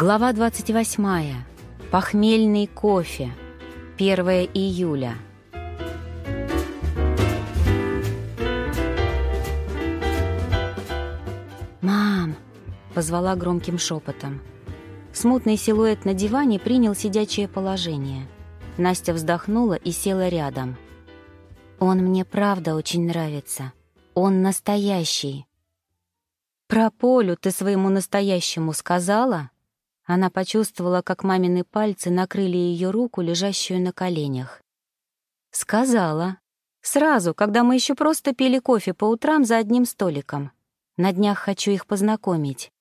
Глава 28. Похмельный кофе. 1 июля. «Мам!» — позвала громким шепотом. Смутный силуэт на диване принял сидячее положение. Настя вздохнула и села рядом. «Он мне правда очень нравится. Он настоящий». «Про Полю ты своему настоящему сказала?» Она почувствовала, как мамины пальцы накрыли ее руку, лежащую на коленях. «Сказала. Сразу, когда мы еще просто пили кофе по утрам за одним столиком. На днях хочу их познакомить».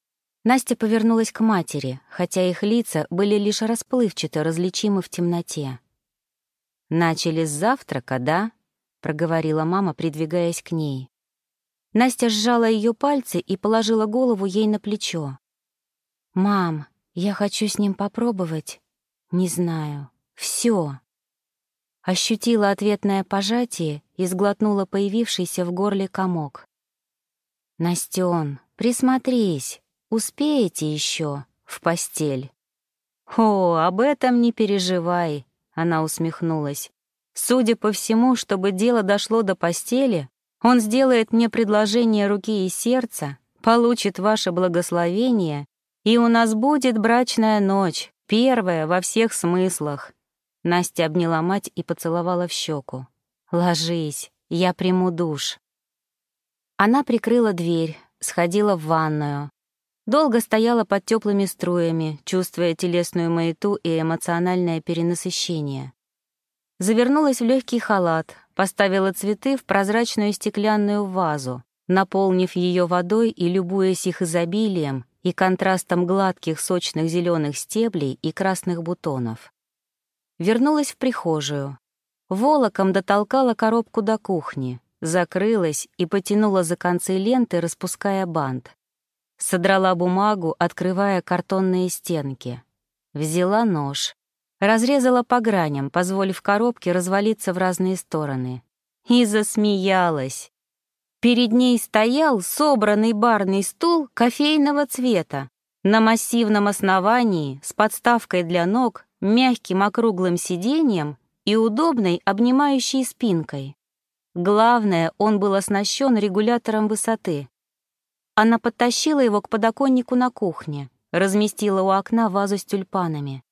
Настя повернулась к матери, хотя их лица были лишь расплывчато различимы в темноте. «Начали с завтрака, да?» — проговорила мама, придвигаясь к ней. Настя сжала ее пальцы и положила голову ей на плечо. «Мам, я хочу с ним попробовать. Не знаю. Все. Ощутила ответное пожатие и сглотнула появившийся в горле комок. «Настен, присмотрись, успеете еще в постель?» «О, об этом не переживай», — она усмехнулась. «Судя по всему, чтобы дело дошло до постели, он сделает мне предложение руки и сердца, получит ваше благословение и у нас будет брачная ночь, первая во всех смыслах. Настя обняла мать и поцеловала в щеку. «Ложись, я приму душ». Она прикрыла дверь, сходила в ванную. Долго стояла под теплыми струями, чувствуя телесную маяту и эмоциональное перенасыщение. Завернулась в легкий халат, поставила цветы в прозрачную стеклянную вазу, наполнив ее водой и любуясь их изобилием, и контрастом гладких сочных зеленых стеблей и красных бутонов. Вернулась в прихожую. Волоком дотолкала коробку до кухни, закрылась и потянула за концы ленты, распуская бант. Содрала бумагу, открывая картонные стенки. Взяла нож. Разрезала по граням, позволив коробке развалиться в разные стороны. И засмеялась. Перед ней стоял собранный барный стул кофейного цвета, на массивном основании, с подставкой для ног, мягким округлым сиденьем и удобной обнимающей спинкой. Главное, он был оснащен регулятором высоты. Она подтащила его к подоконнику на кухне, разместила у окна вазу с тюльпанами.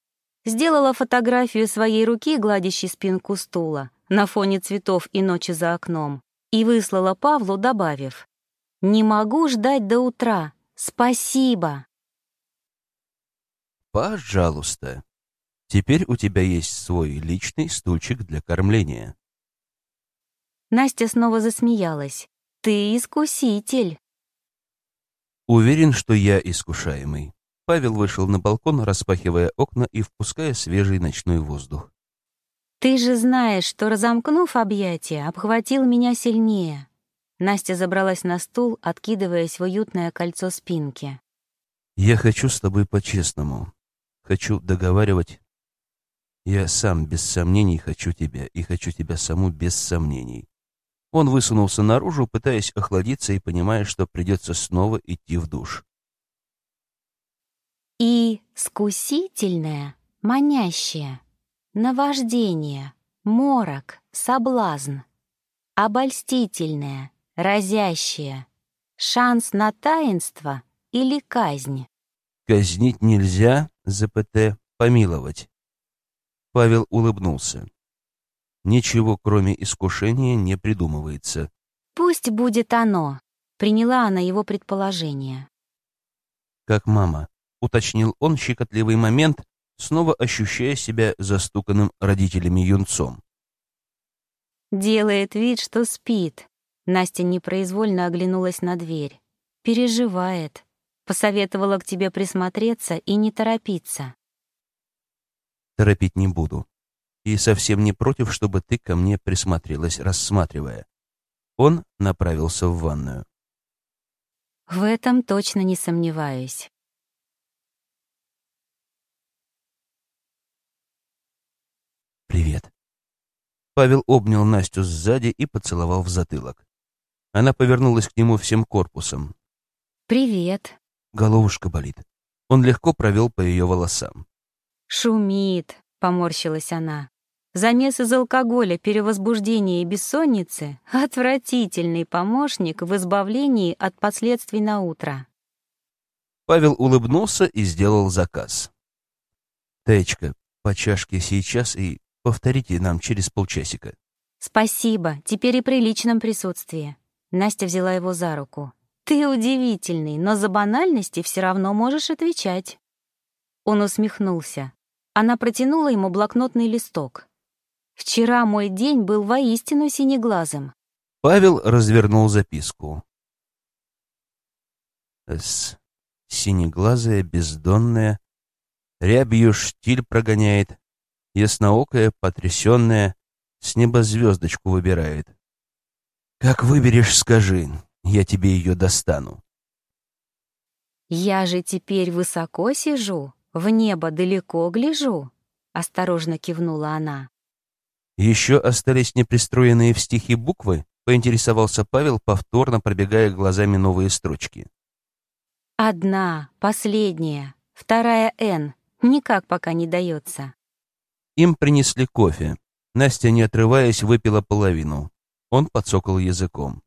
Сделала фотографию своей руки, гладящей спинку стула, на фоне цветов и ночи за окном и выслала Павлу, добавив «Не могу ждать до утра. Спасибо!» «Пожалуйста. Теперь у тебя есть свой личный стульчик для кормления». Настя снова засмеялась. «Ты искуситель!» Уверен, что я искушаемый. Павел вышел на балкон, распахивая окна и впуская свежий ночной воздух. «Ты же знаешь, что, разомкнув объятия, обхватил меня сильнее». Настя забралась на стул, откидываясь в уютное кольцо спинки. «Я хочу с тобой по-честному. Хочу договаривать. Я сам без сомнений хочу тебя, и хочу тебя саму без сомнений». Он высунулся наружу, пытаясь охладиться и понимая, что придется снова идти в душ. «И скусительная, манящая», Наваждение, морок, соблазн. Обольстительное, разящее. Шанс на таинство или казнь. Казнить нельзя, ЗПТ, помиловать. Павел улыбнулся. Ничего, кроме искушения, не придумывается. Пусть будет оно. Приняла она его предположение. Как мама, уточнил он щекотливый момент, снова ощущая себя застуканным родителями юнцом. «Делает вид, что спит». Настя непроизвольно оглянулась на дверь. «Переживает. Посоветовала к тебе присмотреться и не торопиться». «Торопить не буду. И совсем не против, чтобы ты ко мне присмотрелась, рассматривая». Он направился в ванную. «В этом точно не сомневаюсь». «Привет». Павел обнял Настю сзади и поцеловал в затылок. Она повернулась к нему всем корпусом. «Привет». Головушка болит. Он легко провел по ее волосам. «Шумит», — поморщилась она. Замес из алкоголя, перевозбуждения и бессонницы — отвратительный помощник в избавлении от последствий на утро. Павел улыбнулся и сделал заказ. «Таечка, по чашке сейчас и повторите нам через полчасика». «Спасибо, теперь и при личном присутствии». Настя взяла его за руку. «Ты удивительный, но за банальности все равно можешь отвечать». Он усмехнулся. Она протянула ему блокнотный листок. Вчера мой день был воистину синеглазым. Павел развернул записку. С. Синеглазая, бездонная, рябью штиль прогоняет, ясноокая, потрясенная, с неба звездочку выбирает. Как выберешь, скажи, я тебе ее достану. Я же теперь высоко сижу, в небо далеко гляжу, осторожно кивнула она. Еще остались непристроенные в стихи буквы, поинтересовался Павел, повторно пробегая глазами новые строчки. Одна, последняя, вторая «Н», никак пока не дается. Им принесли кофе. Настя, не отрываясь, выпила половину. Он подсокал языком.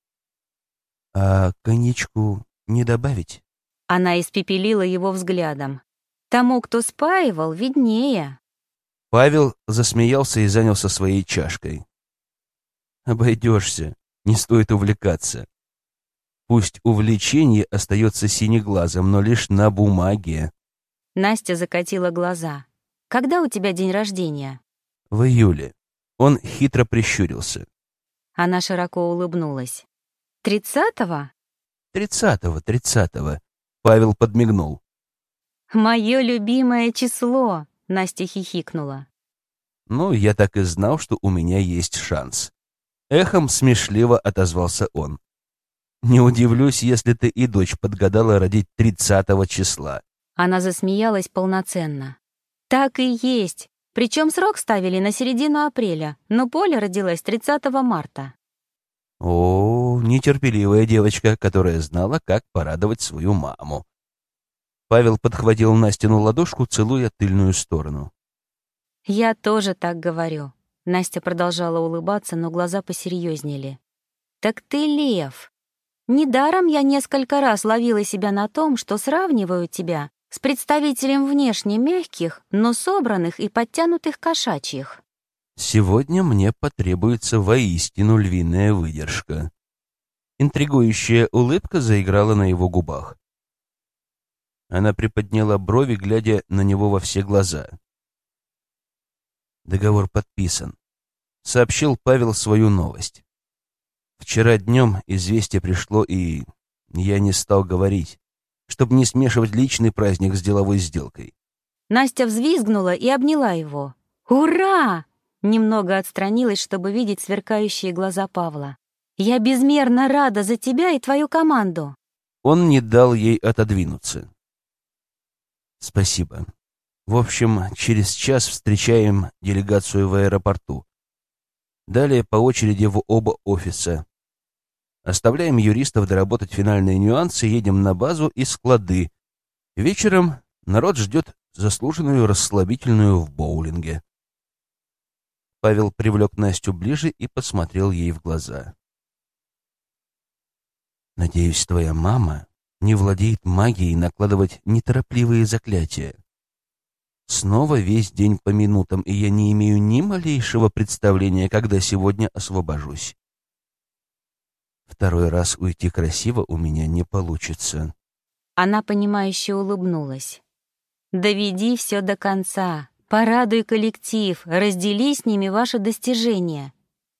«А коньячку не добавить?» Она испепелила его взглядом. Тому, кто спаивал, виднее. Павел засмеялся и занялся своей чашкой. «Обойдешься, не стоит увлекаться. Пусть увлечение остается синеглазом, но лишь на бумаге». Настя закатила глаза. «Когда у тебя день рождения?» «В июле». Он хитро прищурился. Она широко улыбнулась. «Тридцатого?» «Тридцатого, тридцатого», — Павел подмигнул. «Мое любимое число!» Настя хихикнула. «Ну, я так и знал, что у меня есть шанс». Эхом смешливо отозвался он. «Не удивлюсь, если ты и дочь подгадала родить тридцатого числа». Она засмеялась полноценно. «Так и есть. Причем срок ставили на середину апреля, но Поля родилась 30 марта». О, нетерпеливая девочка, которая знала, как порадовать свою маму. Павел подхватил Настину ладошку, целуя тыльную сторону. «Я тоже так говорю». Настя продолжала улыбаться, но глаза посерьезнели. «Так ты лев. Недаром я несколько раз ловила себя на том, что сравниваю тебя с представителем внешне мягких, но собранных и подтянутых кошачьих». «Сегодня мне потребуется воистину львиная выдержка». Интригующая улыбка заиграла на его губах. Она приподняла брови, глядя на него во все глаза. Договор подписан. Сообщил Павел свою новость. Вчера днем известие пришло, и я не стал говорить, чтобы не смешивать личный праздник с деловой сделкой. Настя взвизгнула и обняла его. «Ура!» Немного отстранилась, чтобы видеть сверкающие глаза Павла. «Я безмерно рада за тебя и твою команду!» Он не дал ей отодвинуться. Спасибо. В общем, через час встречаем делегацию в аэропорту. Далее по очереди в оба офиса. Оставляем юристов доработать финальные нюансы, едем на базу и склады. Вечером народ ждет заслуженную расслабительную в боулинге. Павел привлек Настю ближе и посмотрел ей в глаза. «Надеюсь, твоя мама не владеет магией накладывать неторопливые заклятия. Снова весь день по минутам, и я не имею ни малейшего представления, когда сегодня освобожусь. Второй раз уйти красиво у меня не получится. Она, понимающе улыбнулась. «Доведи все до конца. Порадуй коллектив. Раздели с ними ваши достижения».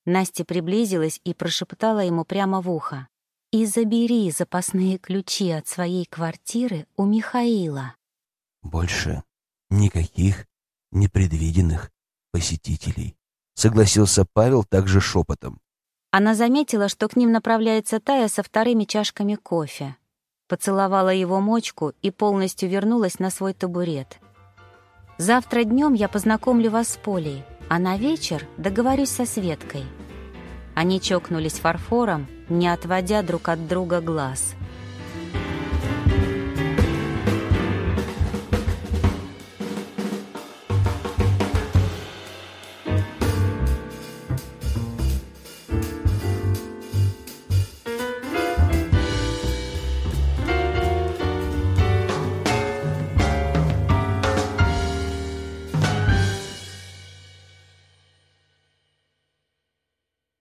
Настя приблизилась и прошептала ему прямо в ухо и забери запасные ключи от своей квартиры у Михаила. Больше никаких непредвиденных посетителей, согласился Павел также шепотом. Она заметила, что к ним направляется Тая со вторыми чашками кофе. Поцеловала его мочку и полностью вернулась на свой табурет. «Завтра днем я познакомлю вас с Полей, а на вечер договорюсь со Светкой». Они чокнулись фарфором, не отводя друг от друга глаз —